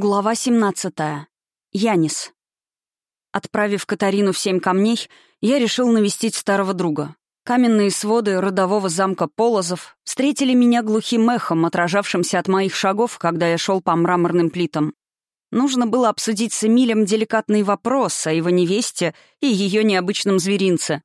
Глава 17. Янис. Отправив Катарину в семь камней, я решил навестить старого друга. Каменные своды родового замка Полозов встретили меня глухим эхом, отражавшимся от моих шагов, когда я шел по мраморным плитам. Нужно было обсудить с Эмилем деликатный вопрос о его невесте и ее необычном зверинце.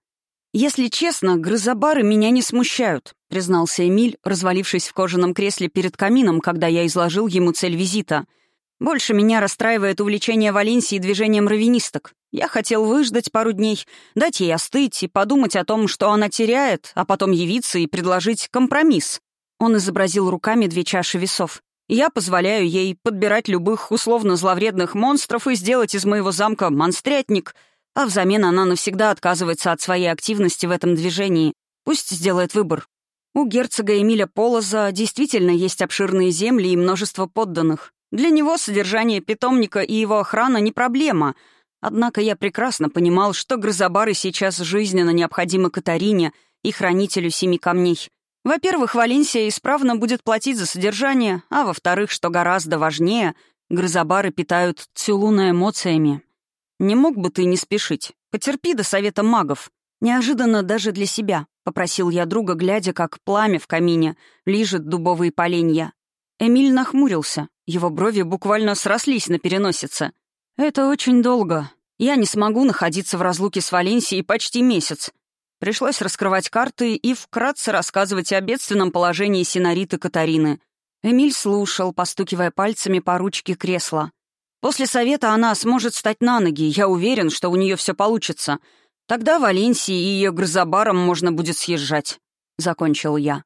«Если честно, грызобары меня не смущают», — признался Эмиль, развалившись в кожаном кресле перед камином, когда я изложил ему цель визита — больше меня расстраивает увлечение Валенсии движением равенисток. Я хотел выждать пару дней, дать ей остыть и подумать о том, что она теряет, а потом явиться и предложить компромисс. Он изобразил руками две чаши весов. Я позволяю ей подбирать любых условно-зловредных монстров и сделать из моего замка монстрятник, а взамен она навсегда отказывается от своей активности в этом движении. Пусть сделает выбор. У герцога Эмиля Полоза действительно есть обширные земли и множество подданных. Для него содержание питомника и его охрана не проблема. Однако я прекрасно понимал, что грызобары сейчас жизненно необходимы Катарине и хранителю семи камней. Во-первых, Валенсия исправно будет платить за содержание, а во-вторых, что гораздо важнее, грызобары питают Цюлуна эмоциями. «Не мог бы ты не спешить? Потерпи до совета магов. Неожиданно даже для себя», — попросил я друга, глядя, как пламя в камине лижет дубовые поленья. Эмиль нахмурился. Его брови буквально срослись на переносице. «Это очень долго. Я не смогу находиться в разлуке с Валенсией почти месяц. Пришлось раскрывать карты и вкратце рассказывать о бедственном положении Синариты Катарины. Эмиль слушал, постукивая пальцами по ручке кресла. После совета она сможет встать на ноги, я уверен, что у нее все получится. Тогда Валенсии и ее грозобаром можно будет съезжать», — закончил я.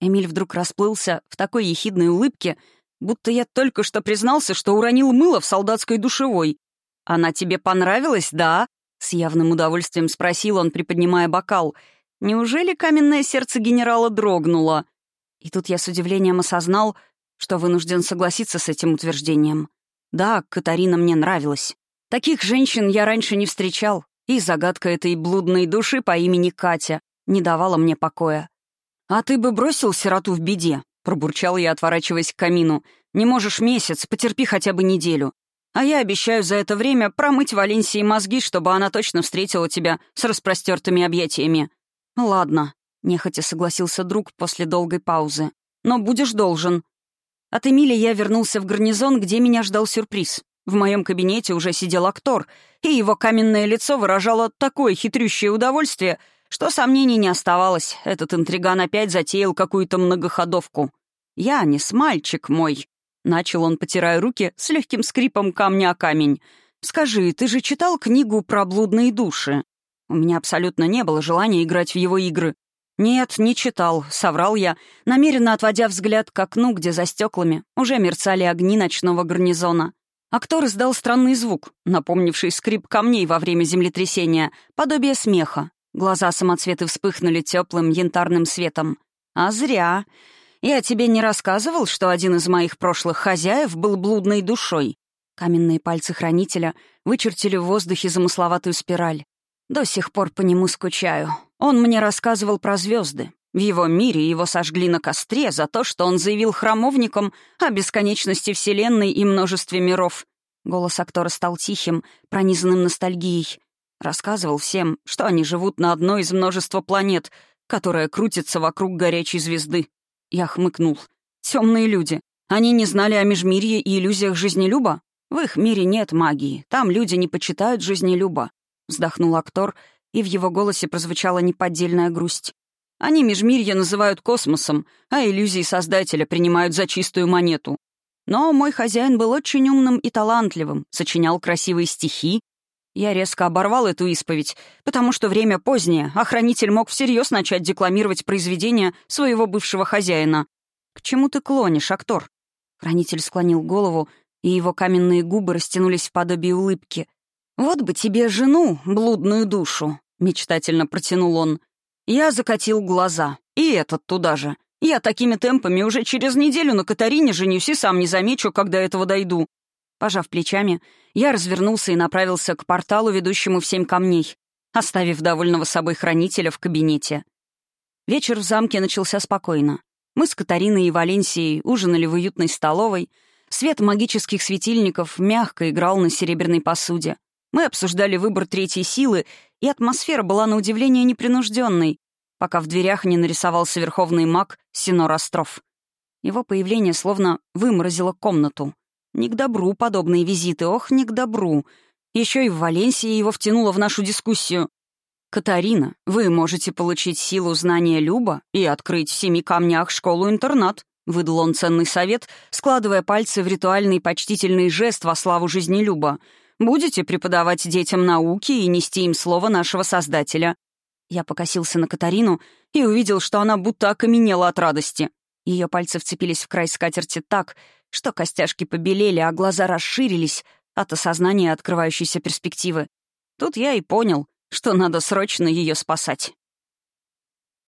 Эмиль вдруг расплылся в такой ехидной улыбке, будто я только что признался, что уронил мыло в солдатской душевой. «Она тебе понравилась, да?» — с явным удовольствием спросил он, приподнимая бокал. «Неужели каменное сердце генерала дрогнуло?» И тут я с удивлением осознал, что вынужден согласиться с этим утверждением. Да, Катарина мне нравилась. Таких женщин я раньше не встречал, и загадка этой блудной души по имени Катя не давала мне покоя. «А ты бы бросил сироту в беде?» — пробурчал я, отворачиваясь к камину. «Не можешь месяц, потерпи хотя бы неделю. А я обещаю за это время промыть Валенсии мозги, чтобы она точно встретила тебя с распростертыми объятиями». «Ладно», — нехотя согласился друг после долгой паузы. «Но будешь должен». От Эмили я вернулся в гарнизон, где меня ждал сюрприз. В моем кабинете уже сидел актор, и его каменное лицо выражало такое хитрющее удовольствие — что сомнений не оставалось, этот интриган опять затеял какую-то многоходовку. «Я не с мальчик мой», — начал он, потирая руки с легким скрипом камня о камень. «Скажи, ты же читал книгу про блудные души?» У меня абсолютно не было желания играть в его игры. «Нет, не читал», — соврал я, намеренно отводя взгляд к окну, где за стеклами уже мерцали огни ночного гарнизона. Актор издал странный звук, напомнивший скрип камней во время землетрясения, подобие смеха. Глаза самоцветы вспыхнули теплым янтарным светом. «А зря. Я тебе не рассказывал, что один из моих прошлых хозяев был блудной душой?» Каменные пальцы хранителя вычертили в воздухе замысловатую спираль. До сих пор по нему скучаю. Он мне рассказывал про звезды. В его мире его сожгли на костре за то, что он заявил храмовникам о бесконечности Вселенной и множестве миров. Голос актора стал тихим, пронизанным ностальгией. Рассказывал всем, что они живут на одной из множества планет, которая крутится вокруг горячей звезды. Я хмыкнул. Темные люди. Они не знали о межмирье и иллюзиях жизнелюба? В их мире нет магии. Там люди не почитают жизнелюба. Вздохнул актор, и в его голосе прозвучала неподдельная грусть. Они межмирье называют космосом, а иллюзии Создателя принимают за чистую монету. Но мой хозяин был очень умным и талантливым, сочинял красивые стихи, я резко оборвал эту исповедь, потому что время позднее, а хранитель мог всерьез начать декламировать произведения своего бывшего хозяина. «К чему ты клонишь, актор?» Хранитель склонил голову, и его каменные губы растянулись в подобие улыбки. «Вот бы тебе жену, блудную душу!» — мечтательно протянул он. Я закатил глаза. И этот туда же. Я такими темпами уже через неделю на Катарине женюсь и сам не замечу, когда этого дойду. Пожав плечами, я развернулся и направился к порталу, ведущему в семь камней, оставив довольного собой хранителя в кабинете. Вечер в замке начался спокойно. Мы с Катариной и Валенсией ужинали в уютной столовой, Свет магических светильников мягко играл на серебряной посуде. Мы обсуждали выбор третьей силы, и атмосфера была на удивление непринужденной, пока в дверях не нарисовался верховный маг Синор Остров. Его появление словно выморозило комнату. Не к добру подобные визиты, ох, не к добру. Еще и в Валенсии его втянуло в нашу дискуссию. «Катарина, вы можете получить силу знания Люба и открыть в семи камнях школу-интернат», — выдал он ценный совет, складывая пальцы в ритуальный почтительный жест во славу жизни Люба. «Будете преподавать детям науки и нести им слово нашего Создателя». Я покосился на Катарину и увидел, что она будто окаменела от радости. Ее пальцы вцепились в край скатерти так, что костяшки побелели, а глаза расширились от осознания открывающейся перспективы. Тут я и понял — что надо срочно ее спасать.